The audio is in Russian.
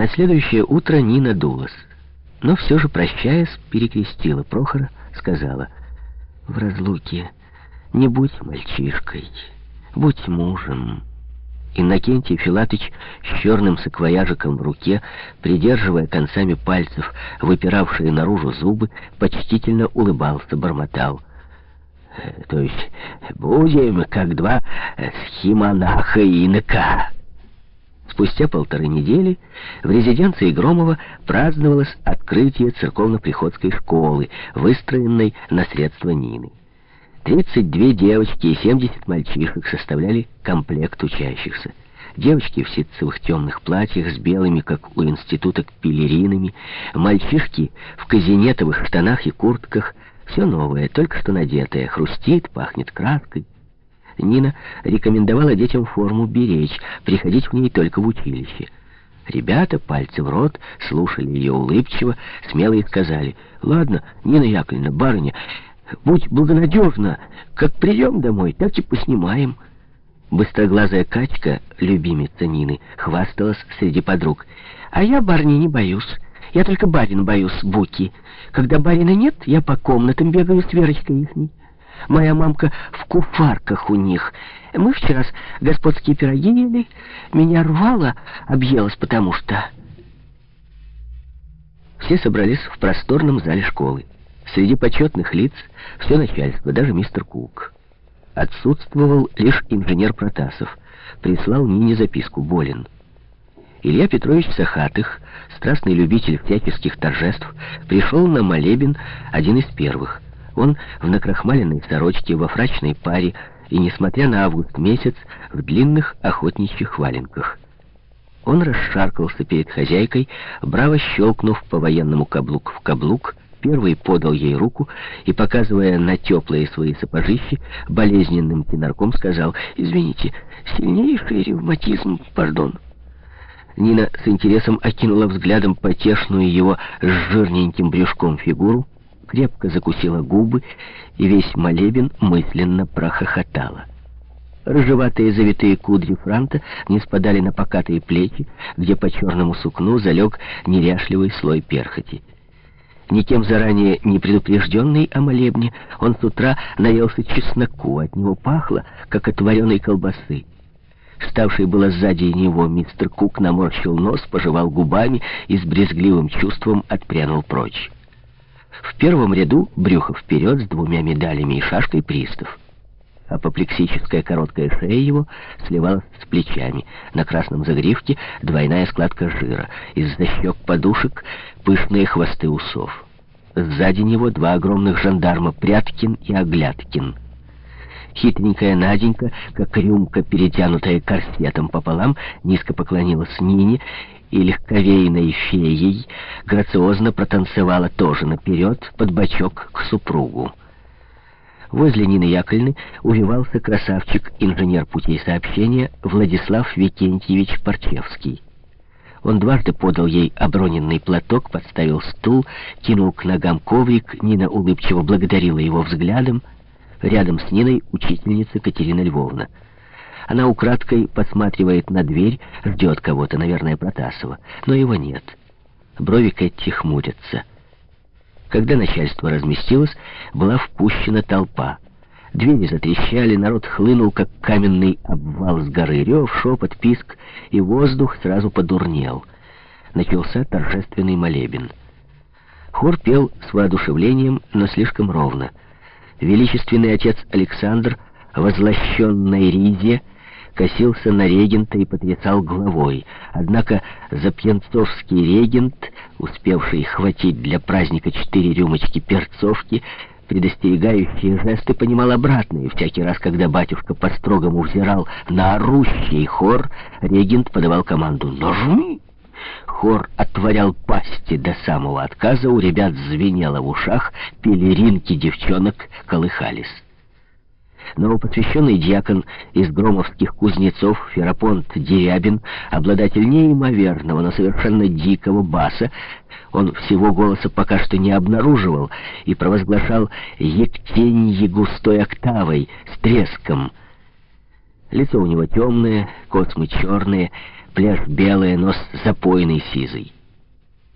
На следующее утро Нина дулась. Но все же, прощаясь, перекрестила Прохора, сказала, «В разлуке не будь мальчишкой, будь мужем». Иннокентий Филатыч с черным саквояжиком в руке, придерживая концами пальцев выпиравшие наружу зубы, почтительно улыбался, бормотал. «Э, «То есть будем, как два схимонаха инока». Спустя полторы недели в резиденции Громова праздновалось открытие церковно-приходской школы, выстроенной на средства Нины. 32 девочки и 70 мальчишек составляли комплект учащихся. Девочки в ситцевых темных платьях с белыми, как у института, пелеринами, мальчишки в казинетовых штанах и куртках. Все новое, только что надетое, хрустит, пахнет краской. Нина рекомендовала детям форму беречь, приходить в ней только в училище. Ребята, пальцы в рот, слушали ее улыбчиво, смело и сказали, «Ладно, Нина Яковлевна, барыня, будь благонадежна, как придем домой, так и поснимаем». Быстроглазая Катька, любимица Нины, хвасталась среди подруг. «А я барни не боюсь. Я только барин боюсь, Буки. Когда барина нет, я по комнатам бегаю с Верочкой ихней». Моя мамка в куфарках у них. Мы вчера господские пироги ели. Меня рвало, объелась, потому что... Все собрались в просторном зале школы. Среди почетных лиц все начальство, даже мистер Кук. Отсутствовал лишь инженер Протасов. Прислал Нине записку «Болен». Илья Петрович Сахатых, страстный любитель всяческих торжеств, пришел на молебен один из первых – он в накрахмаленной сорочке, во фрачной паре и, несмотря на август месяц, в длинных охотничьих валенках. Он расшаркался перед хозяйкой, браво щелкнув по-военному каблук в каблук, первый подал ей руку и, показывая на теплые свои сапожищи, болезненным тенарком сказал «Извините, сильнейший ревматизм, пардон». Нина с интересом окинула взглядом потешную его с жирненьким брюшком фигуру, крепко закусила губы, и весь молебен мысленно прохохотала. Рыжеватые завитые кудри франта не спадали на покатые плечи, где по черному сукну залег неряшливый слой перхоти. Никем заранее не предупрежденный о молебне, он с утра наелся чесноку, от него пахло, как от вареной колбасы. Ставший было сзади него мистер Кук наморщил нос, пожевал губами и с брезгливым чувством отпрянул прочь. В первом ряду брюхо вперед с двумя медалями и шашкой пристав. Апоплексическая короткая шея его сливалась с плечами. На красном загривке двойная складка жира. Из-за щек подушек пышные хвосты усов. Сзади него два огромных жандарма Пряткин и Огляткин. Хитренькая Наденька, как рюмка, перетянутая корсетом пополам, низко поклонилась Нине и легковейной феей грациозно протанцевала тоже наперед под бочок к супругу. Возле Нины Яковлевны увивался красавчик, инженер путей сообщения Владислав Викентьевич Парчевский. Он дважды подал ей оброненный платок, подставил стул, кинул к ногам коврик, Нина улыбчиво благодарила его взглядом. Рядом с Ниной учительница Катерина Львовна. Она украдкой посматривает на дверь, ждет кого-то, наверное, Протасова. Но его нет. Брови Кэти хмурятся. Когда начальство разместилось, была впущена толпа. Двери затрещали, народ хлынул, как каменный обвал с горы. Рев, шепот, писк, и воздух сразу подурнел. Начался торжественный молебен. Хор пел с воодушевлением, но слишком ровно. Величественный отец Александр, возлощенной Ризе, косился на регента и потрясал головой. Однако запьянцовский регент, успевший хватить для праздника четыре рюмочки перцовки, предостерегающие жесты понимал обратно, и всякий раз, когда батюшка по-строгому взирал на орущий хор, регент подавал команду «Нажми!». Хор отворял пасти до самого отказа, у ребят звенело в ушах, пелеринки девчонок колыхались новопосвященный дьякон из громовских кузнецов Ферапонт Дерябин, обладатель неимоверного, но совершенно дикого баса, он всего голоса пока что не обнаруживал и провозглашал «Ектенье густой октавой, с треском». Лицо у него темное, космы черные, плешь белая, нос запойный сизый.